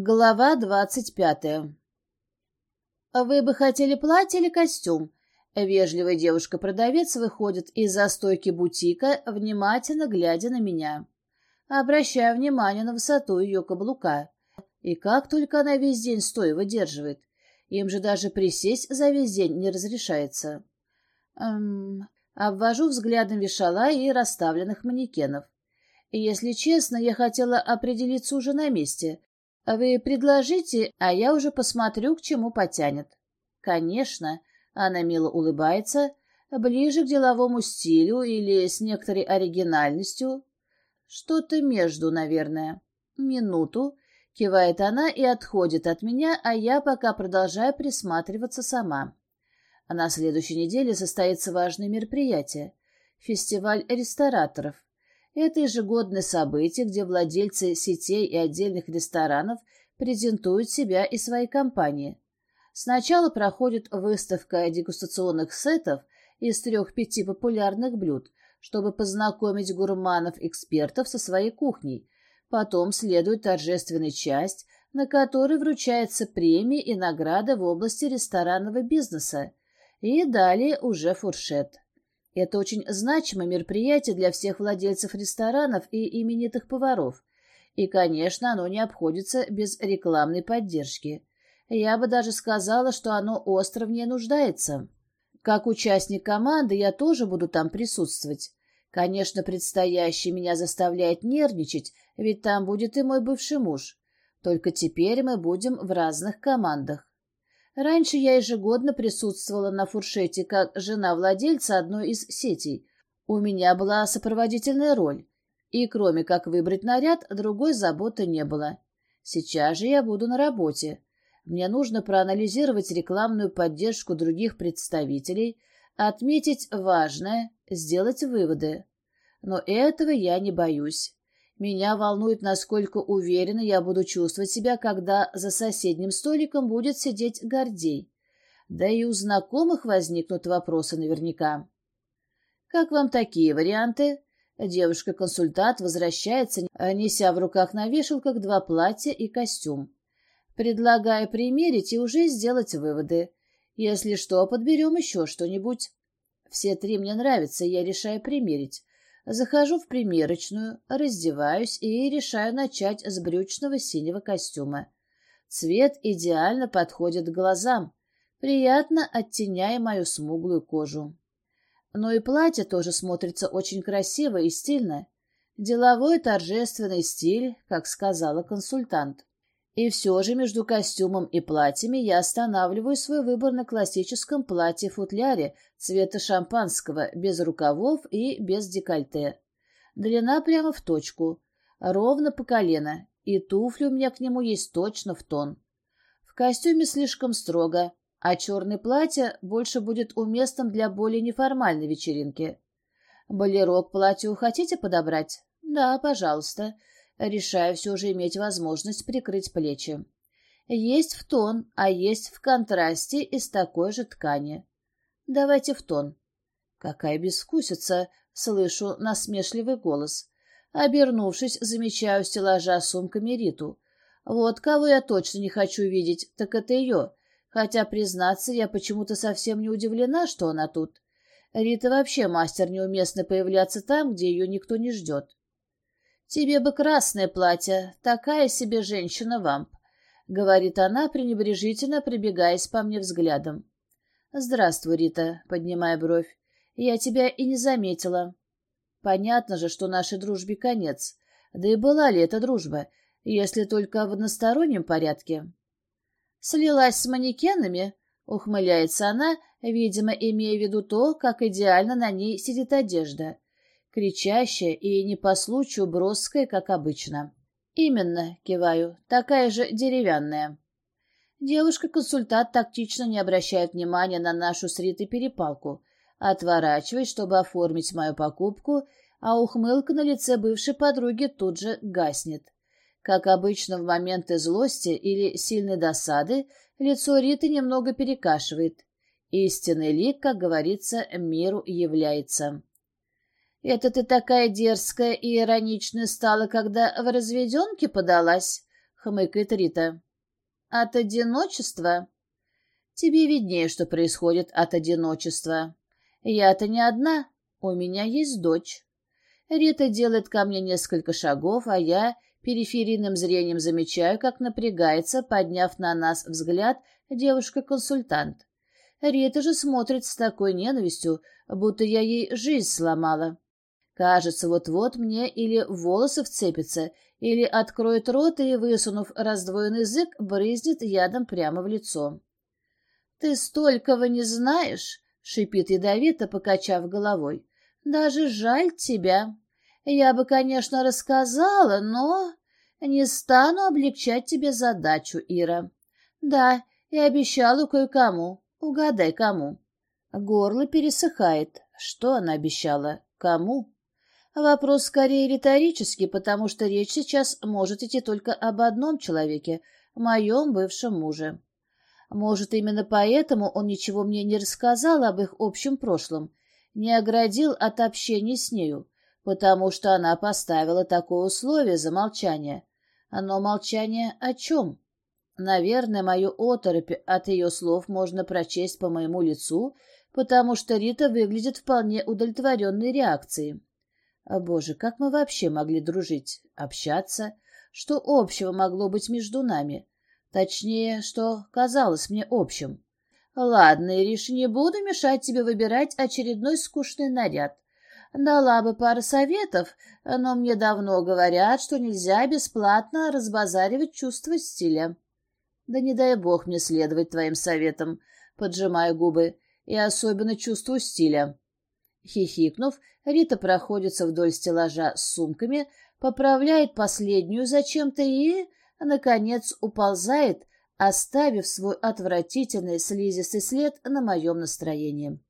Глава двадцать пятая. «Вы бы хотели платье или костюм?» Вежливая девушка-продавец выходит из-за стойки бутика, внимательно глядя на меня. Обращаю внимание на высоту ее каблука. И как только она весь день стоя выдерживает. Им же даже присесть за весь день не разрешается. Эм, обвожу взглядом вешала и расставленных манекенов. Если честно, я хотела определиться уже на месте. Вы предложите, а я уже посмотрю, к чему потянет. Конечно, она мило улыбается, ближе к деловому стилю или с некоторой оригинальностью. Что-то между, наверное. Минуту. Кивает она и отходит от меня, а я пока продолжаю присматриваться сама. А на следующей неделе состоится важное мероприятие — фестиваль рестораторов. Это ежегодное событие, где владельцы сетей и отдельных ресторанов презентуют себя и свои компании. Сначала проходит выставка дегустационных сетов из трех-пяти популярных блюд, чтобы познакомить гурманов-экспертов со своей кухней. Потом следует торжественная часть, на которой вручается премии и награды в области ресторанного бизнеса. И далее уже фуршет. Это очень значимое мероприятие для всех владельцев ресторанов и именитых поваров. И, конечно, оно не обходится без рекламной поддержки. Я бы даже сказала, что оно остро в ней нуждается. Как участник команды я тоже буду там присутствовать. Конечно, предстоящий меня заставляет нервничать, ведь там будет и мой бывший муж. Только теперь мы будем в разных командах. Раньше я ежегодно присутствовала на фуршете как жена владельца одной из сетей. У меня была сопроводительная роль. И кроме как выбрать наряд, другой заботы не было. Сейчас же я буду на работе. Мне нужно проанализировать рекламную поддержку других представителей, отметить важное, сделать выводы. Но этого я не боюсь. Меня волнует, насколько уверенно я буду чувствовать себя, когда за соседним столиком будет сидеть Гордей. Да и у знакомых возникнут вопросы наверняка. «Как вам такие варианты?» Девушка-консультант возвращается, неся в руках на вешалках два платья и костюм. Предлагаю примерить и уже сделать выводы. Если что, подберем еще что-нибудь. Все три мне нравятся, я решаю примерить. Захожу в примерочную, раздеваюсь и решаю начать с брючного синего костюма. Цвет идеально подходит глазам, приятно оттеняя мою смуглую кожу. Но и платье тоже смотрится очень красиво и стильно. Деловой торжественный стиль, как сказала консультант. И все же между костюмом и платьями я останавливаю свой выбор на классическом платье-футляре цвета шампанского, без рукавов и без декольте. Длина прямо в точку, ровно по колено, и туфли у меня к нему есть точно в тон. В костюме слишком строго, а черное платье больше будет уместным для более неформальной вечеринки. Болеро к платью хотите подобрать? Да, пожалуйста решая все же иметь возможность прикрыть плечи. Есть в тон, а есть в контрасте из такой же ткани. Давайте в тон. Какая бескусица, слышу насмешливый голос. Обернувшись, замечаю стеллажа сумками Риту. Вот кого я точно не хочу видеть, так это ее. Хотя, признаться, я почему-то совсем не удивлена, что она тут. Рита вообще мастер неуместно появляться там, где ее никто не ждет. «Тебе бы красное платье, такая себе женщина-вамп», — говорит она, пренебрежительно прибегаясь по мне взглядом. «Здравствуй, Рита», — поднимая бровь. «Я тебя и не заметила». Понятно же, что нашей дружбе конец. Да и была ли это дружба, если только в одностороннем порядке? «Слилась с манекенами?» — ухмыляется она, видимо, имея в виду то, как идеально на ней сидит одежда — кричащая и не по случаю броская, как обычно. «Именно», — киваю, — «такая же деревянная». Девушка-консультант тактично не обращает внимания на нашу с Ритой перепалку, отворачивает, чтобы оформить мою покупку, а ухмылка на лице бывшей подруги тут же гаснет. Как обычно в моменты злости или сильной досады, лицо Риты немного перекашивает. Истинный лик, как говорится, миру является. «Это ты такая дерзкая и ироничная стала, когда в разведенке подалась?» хмыкает Рита. От одиночества? Тебе виднее, что происходит от одиночества. Я-то не одна, у меня есть дочь. Рита делает ко мне несколько шагов, а я периферийным зрением замечаю, как напрягается, подняв на нас взгляд, девушка-консультант. Рита же смотрит с такой ненавистью, будто я ей жизнь сломала. Кажется, вот-вот мне или волосы вцепится, или откроет рот и, высунув раздвоенный язык, брызнет ядом прямо в лицо. — Ты столького не знаешь, — шипит ядовито, покачав головой. — Даже жаль тебя. Я бы, конечно, рассказала, но не стану облегчать тебе задачу, Ира. Да, и обещала кое-кому. Угадай, кому. Горло пересыхает. Что она обещала? Кому? Вопрос скорее риторический, потому что речь сейчас может идти только об одном человеке, моем бывшем муже. Может, именно поэтому он ничего мне не рассказал об их общем прошлом, не оградил от общения с нею, потому что она поставила такое условие за молчание. Но молчание о чем? Наверное, мою оторопь от ее слов можно прочесть по моему лицу, потому что Рита выглядит вполне удовлетворенной реакцией. О, боже, как мы вообще могли дружить, общаться? Что общего могло быть между нами? Точнее, что казалось мне общим. Ладно, Ириш, не буду мешать тебе выбирать очередной скучный наряд. Дала бы пару советов, но мне давно говорят, что нельзя бесплатно разбазаривать чувство стиля. Да не дай бог мне следовать твоим советам, поджимая губы, и особенно чувству стиля. Хихикнув, Рита проходится вдоль стеллажа с сумками, поправляет последнюю зачем-то и, наконец, уползает, оставив свой отвратительный слизистый след на моем настроении.